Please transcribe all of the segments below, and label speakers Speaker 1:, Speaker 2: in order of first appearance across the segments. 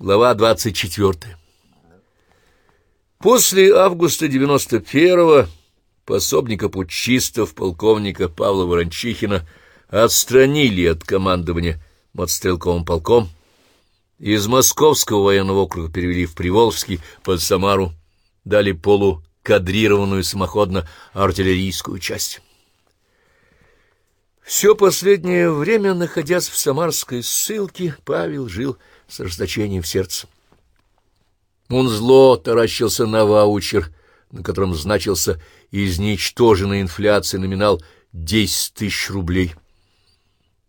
Speaker 1: Глава 24. После августа 91-го пособника путчистов полковника Павла Ворончихина отстранили от командования мотострелковым полком, из Московского военного округа перевели в Приволжский под Самару, дали полукадрированную самоходно-артиллерийскую часть. Все последнее время, находясь в самарской ссылке, Павел жил с расточением в сердце. Он зло таращился на ваучер, на котором значился изничтоженная инфляция номинал 10 тысяч рублей.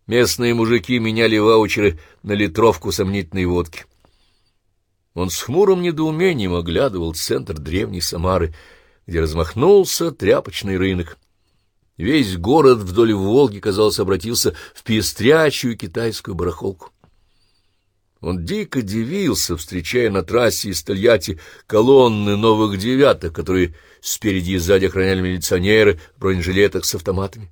Speaker 1: Местные мужики меняли ваучеры на литровку сомнительной водки. Он с хмурым недоумением оглядывал центр древней Самары, где размахнулся тряпочный рынок. Весь город вдоль Волги, казалось, обратился в пестрячую китайскую барахолку. Он дико дивился, встречая на трассе из Тольятти колонны новых девяток, которые спереди и сзади охраняли милиционеры в бронежилетах с автоматами.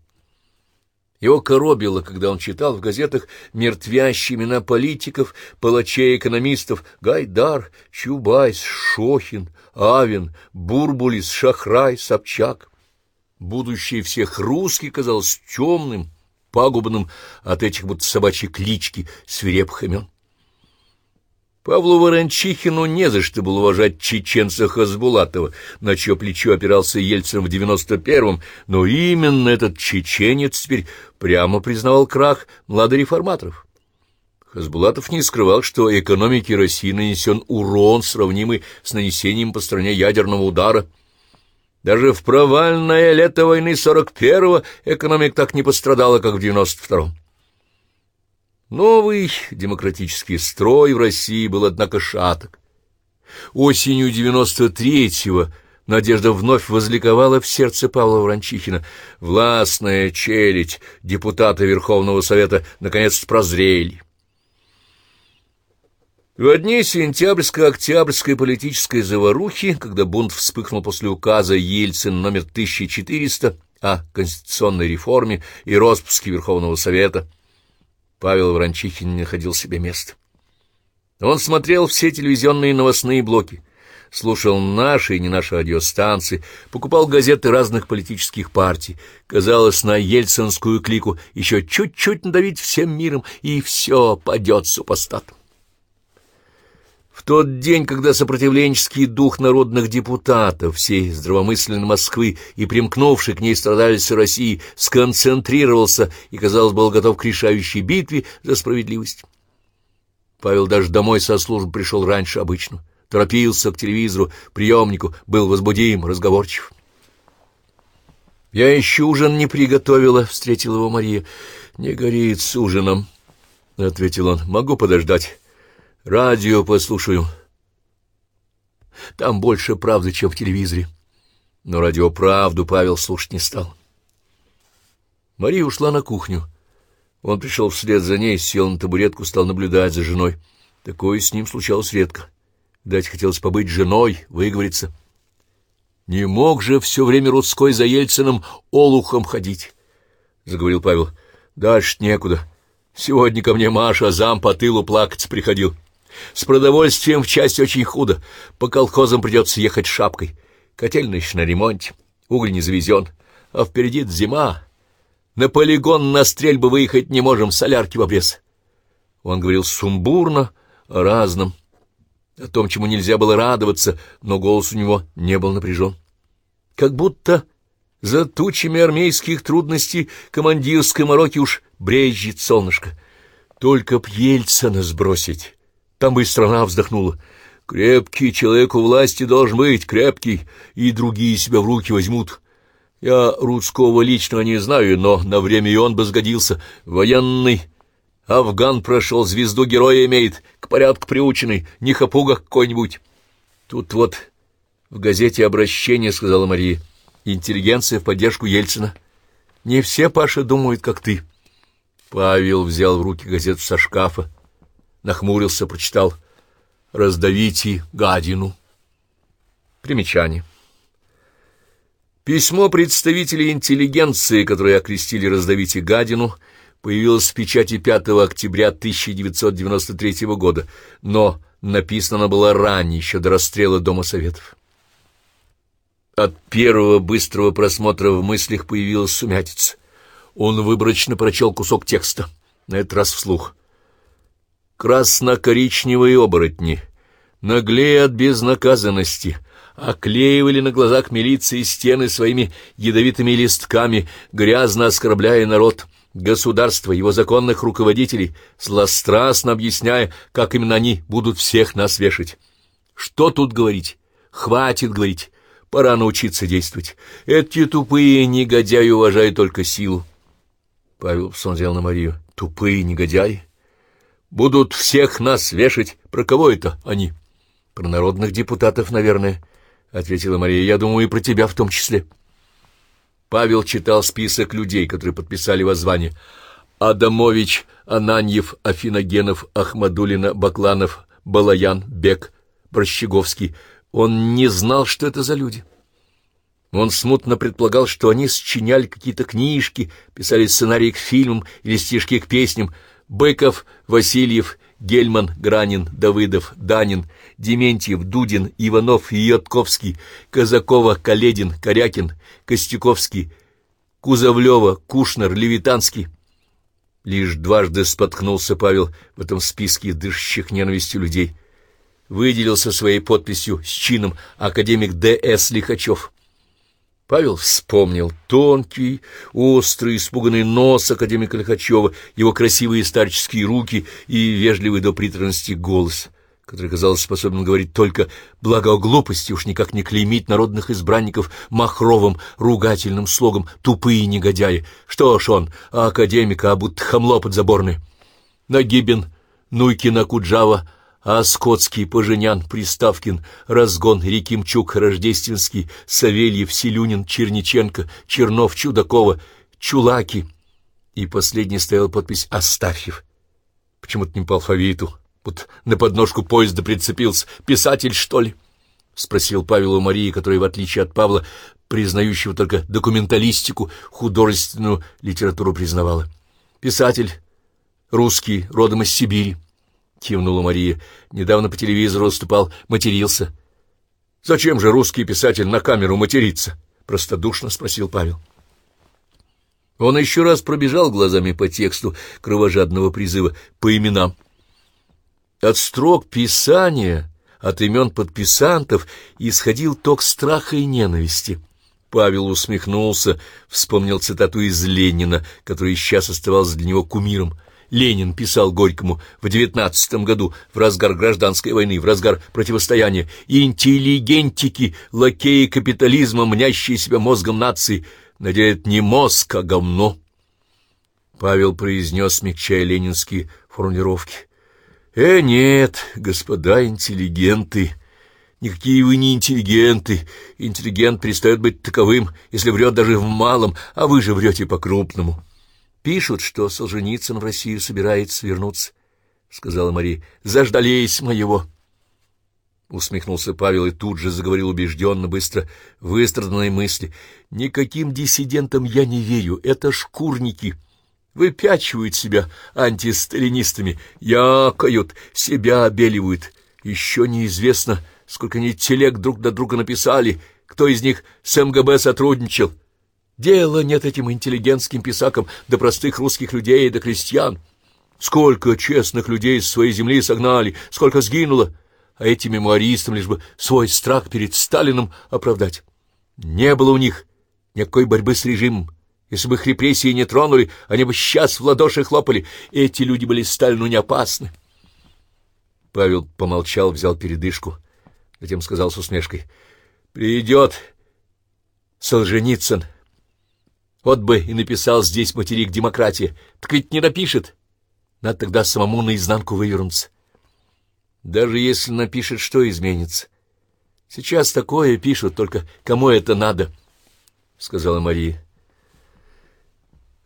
Speaker 1: Его коробило, когда он читал в газетах мертвящие имена политиков, палачей, экономистов Гайдар, Чубайс, Шохин, Авен, Бурбулис, Шахрай, Собчак. Будущее всех русских казалось темным, пагубным от этих будто собачьей клички свирепых имен. Павлу Ворончихину не за что было уважать чеченца Хазбулатова, на чье плечо опирался Ельцин в девяносто первом, но именно этот чеченец теперь прямо признавал крах младореформаторов. Хазбулатов не скрывал, что экономике России нанесен урон, сравнимый с нанесением по стране ядерного удара. Даже в провальное лето войны сорок первого экономика так не пострадала, как в девяносто втором. Новый демократический строй в России был, однако, шаток. Осенью 93-го надежда вновь возликовала в сердце Павла Ворончихина. Властная челядь депутата Верховного Совета наконец прозрели. В дни сентябрьско-октябрьской политической заварухи, когда бунт вспыхнул после указа Ельцин номер 1400 о конституционной реформе и распуске Верховного Совета, Павел Ворончихин не находил себе места. Он смотрел все телевизионные новостные блоки, слушал наши и не наши радиостанции, покупал газеты разных политических партий. Казалось, на ельцинскую клику еще чуть-чуть надавить всем миром, и все падет супостатом. В тот день, когда сопротивленческий дух народных депутатов всей здравомысленной Москвы и примкнувший к ней страдальцы России сконцентрировался и, казалось, был готов к решающей битве за справедливость. Павел даже домой со службы пришел раньше обычно, торопился к телевизору, приемнику, был возбудим, разговорчив. «Я еще ужин не приготовила», — встретила его Мария. «Не горит с ужином», — ответил он. «Могу подождать». Радио послушаю. Там больше правды, чем в телевизоре. Но радио правду Павел слушать не стал. Мария ушла на кухню. Он пришел вслед за ней, сел на табуретку, стал наблюдать за женой. Такое с ним случалось редко. Дать хотелось побыть женой, выговориться. Не мог же все время Рудской за Ельциным олухом ходить, — заговорил Павел. Дальше некуда. Сегодня ко мне Маша зам по тылу плакать приходил. С продовольствием в части очень худо. По колхозам придется ехать шапкой. Котельная еще на ремонте. Уголь не завезен. А впереди зима. На полигон на стрельбы выехать не можем, солярки в обрез. Он говорил сумбурно, о разном, о том, чему нельзя было радоваться, но голос у него не был напряжен. Как будто за тучами армейских трудностей командирской мороки уж брежет солнышко. Только б Ельцина сбросить. Там бы и страна вздохнула. Крепкий человек у власти должен быть, крепкий, и другие себя в руки возьмут. Я Рудского лично не знаю, но на время и он бы сгодился. Военный. Афган прошел, звезду героя имеет, к порядку приученный, не хапуга какой-нибудь. Тут вот в газете обращение, — сказала Мария, — интеллигенция в поддержку Ельцина. Не все, Паша, думают, как ты. Павел взял в руки газету со шкафа нахмурился, прочитал «Раздавите гадину». Примечание. Письмо представителей интеллигенции, которое окрестили «Раздавите гадину», появилось в печати 5 октября 1993 года, но написано было ранее, еще до расстрела Дома Советов. От первого быстрого просмотра в мыслях появилась сумятица. Он выборочно прочел кусок текста, на этот раз вслух. «Красно-коричневые оборотни, наглее от безнаказанности, оклеивали на глазах милиции стены своими ядовитыми листками, грязно оскорбляя народ» государства, его законных руководителей, злострастно объясняя, как именно они будут всех нас вешать. Что тут говорить? Хватит говорить. Пора научиться действовать. Эти тупые негодяи уважают только силу. Павел посмотрел на Марию. Тупые негодяи? Будут всех нас вешать. Про кого это они? Про народных депутатов, наверное, — ответила Мария. Я думаю, и про тебя в том числе. — Павел читал список людей, которые подписали воззвание. Адамович, Ананьев, Афиногенов, Ахмадулина, Бакланов, Балаян, Бек, Брощеговский. Он не знал, что это за люди. Он смутно предполагал, что они сочиняли какие-то книжки, писали сценарии к фильмам или стишки к песням. Быков, Васильев, Гельман, Гранин, Давыдов, Данин, Дементьев, Дудин, Иванов, Йотковский, Казакова, Каледин, Корякин, Костюковский, Кузовлева, Кушнер, Левитанский. Лишь дважды споткнулся Павел в этом списке дышащих ненавистью людей. Выделился своей подписью с чином академик Д.С. Лихачев. Павел вспомнил тонкий, острый, испуганный нос академика Лихачева, его красивые старческие руки и вежливый до приторности голос, который, казалось, способен говорить только благо о глупости, уж никак не клеймить народных избранников махровым ругательным слогом «тупые негодяи». Что ж он, а академика, а будто хамло подзаборное. Нагибин, Нуйкина, Куджава — а Скотский, Поженян, Приставкин, Разгон, Рекимчук, Рождественский, Савельев, Селюнин, Черниченко, Чернов, Чудакова, Чулаки. И последний стоял подпись «Астафьев». Почему-то не по алфавиту. Вот на подножку поезда прицепился. Писатель, что ли? — спросил Павел у Марии, которая, в отличие от Павла, признающего только документалистику, художественную литературу признавала. Писатель, русский, родом из Сибири. — кивнула Мария. «Недавно по телевизору выступал, матерился». «Зачем же русский писатель на камеру матерится?» — простодушно спросил Павел. Он еще раз пробежал глазами по тексту кровожадного призыва по именам. От строк писания, от имен подписантов исходил ток страха и ненависти. Павел усмехнулся, вспомнил цитату из Ленина, которая сейчас оставалась для него кумиром — Ленин писал Горькому в девятнадцатом году, в разгар гражданской войны, в разгар противостояния, «Интеллигентики, лакеи капитализма, мнящие себя мозгом нации, надеют не мозг, а говно». Павел произнес, смягчая ленинские формулировки. «Э, нет, господа интеллигенты, никакие вы не интеллигенты. Интеллигент перестает быть таковым, если врет даже в малом, а вы же врете по-крупному». Пишут, что Солженицын в Россию собирается вернуться, — сказала Мария. — Заждались моего. Усмехнулся Павел и тут же заговорил убежденно, быстро, выстраданной мысли. — Никаким диссидентам я не верю, это шкурники. Выпячивают себя антисталинистами, якают, себя обеливают. Еще неизвестно, сколько они телег друг до друга написали, кто из них с МГБ сотрудничал. Дела нет этим интеллигентским писакам до простых русских людей, до крестьян. Сколько честных людей с своей земли согнали, сколько сгинуло, а этим мемуаристам лишь бы свой страх перед Сталином оправдать. Не было у них никакой борьбы с режимом. Если бы их репрессии не тронули, они бы сейчас в ладоши хлопали. Эти люди были Сталину не опасны. Павел помолчал, взял передышку, затем сказал с усмешкой. — Придет Солженицын. — вот бы и написал здесь материк демократии. Так ведь не напишет. Надо тогда самому наизнанку вывернуться. Даже если напишет, что изменится? Сейчас такое пишут, только кому это надо? — сказала Мария.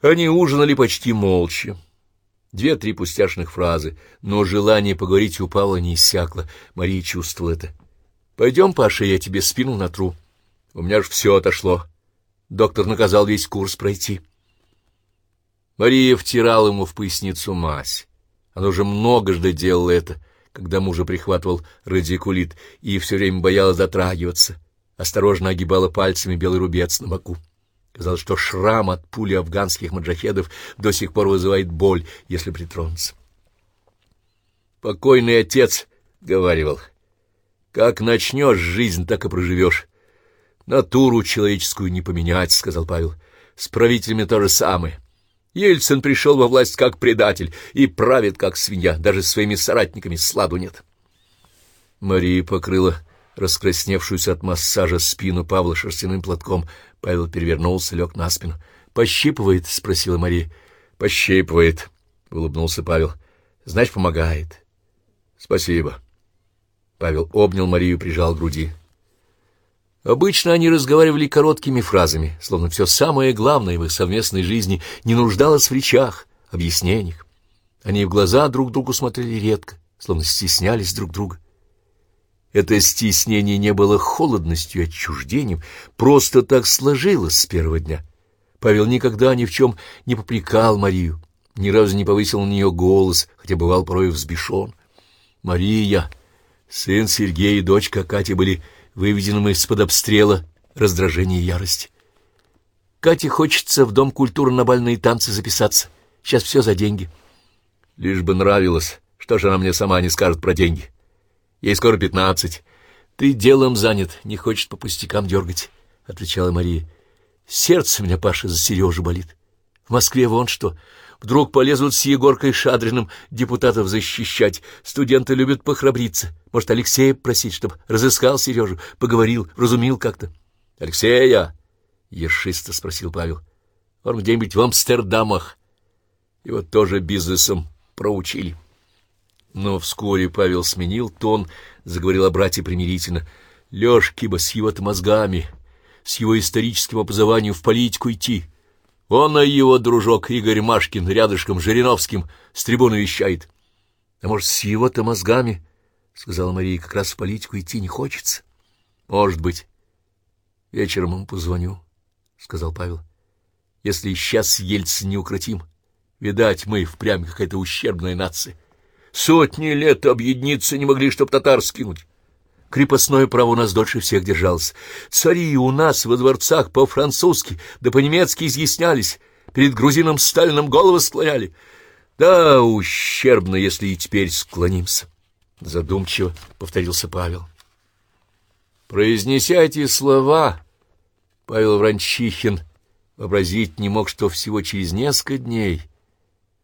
Speaker 1: Они ужинали почти молча. Две-три пустяшных фразы, но желание поговорить у Павла не иссякло. Мария чувствовала это. — Пойдем, Паша, я тебе спину натру. У меня ж все отошло. Доктор наказал весь курс пройти. Мария втирала ему в поясницу мазь. Она уже многожды делала это, когда мужа прихватывал радикулит, и все время боялась дотрагиваться, осторожно огибала пальцами белый рубец на боку. Казалось, что шрам от пули афганских маджахедов до сих пор вызывает боль, если притронуться. Покойный отец говаривал, как начнешь жизнь, так и проживешь. Натуру человеческую не поменять, — сказал Павел. С правителями то же самое. Ельцин пришел во власть как предатель и правит как свинья, даже своими соратниками сладу нет. Мария покрыла раскрасневшуюся от массажа спину Павла шерстяным платком. Павел перевернулся, лег на спину. «Пощипывает?» — спросила Мария. «Пощипывает», — улыбнулся Павел. «Значит, помогает». «Спасибо». Павел обнял Марию, прижал к груди. Обычно они разговаривали короткими фразами, словно все самое главное в их совместной жизни не нуждалось в речах, объяснениях. Они в глаза друг другу смотрели редко, словно стеснялись друг друга. Это стеснение не было холодностью и отчуждением, просто так сложилось с первого дня. Павел никогда ни в чем не попрекал Марию, ни разу не повысил на нее голос, хотя бывал порой взбешен. Мария, сын Сергей и дочка Катя были выведенным из-под обстрела раздражения и ярости. Кате хочется в Дом культуры на бальные танцы записаться. Сейчас все за деньги. Лишь бы нравилось. Что же она мне сама не скажет про деньги? Ей скоро пятнадцать. Ты делом занят, не хочет по пустякам дергать, — отвечала Мария. Сердце меня, Паша, за Сережу болит. В Москве вон что. Вдруг полезут с Егоркой Шадриным депутатов защищать. Студенты любят похрабриться. Может, Алексея просить, чтобы разыскал Сережу, поговорил, разумил как-то. — Алексея? — ершисто спросил Павел. — Он где-нибудь в Амстердамах. Его тоже бизнесом проучили. Но вскоре Павел сменил тон, заговорил о брате примирительно. — Лёшке бы с его-то мозгами, с его историческим образованием в политику идти. Он, а его дружок Игорь Машкин рядышком Жириновским с трибуны вещает. — А может, с его-то мозгами, — сказала Мария, — как раз в политику идти не хочется? — Может быть. Вечером ему позвоню, — сказал Павел. — Если сейчас Ельцин неукротим, видать, мы впрямь какая-то ущербная нация. Сотни лет объединиться не могли, чтоб татар скинуть. Крепостное право у нас дольше всех держалось. Цари у нас во дворцах по-французски, да по-немецки изъяснялись, перед грузином Сталином головы склоняли. Да, ущербно, если и теперь склонимся. Задумчиво повторился Павел. Произнеся эти слова, Павел Вранчихин вообразить не мог, что всего через несколько дней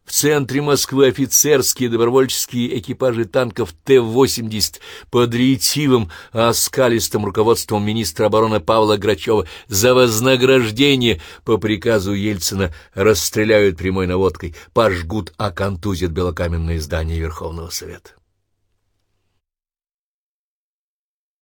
Speaker 1: в центре Москвы офицерские добровольческие экипажи танков Т-80 под рейтивом, а скалистым руководством министра обороны Павла Грачева за вознаграждение по приказу Ельцина расстреляют прямой наводкой, пожгут, а контузят белокаменное здание Верховного Совета.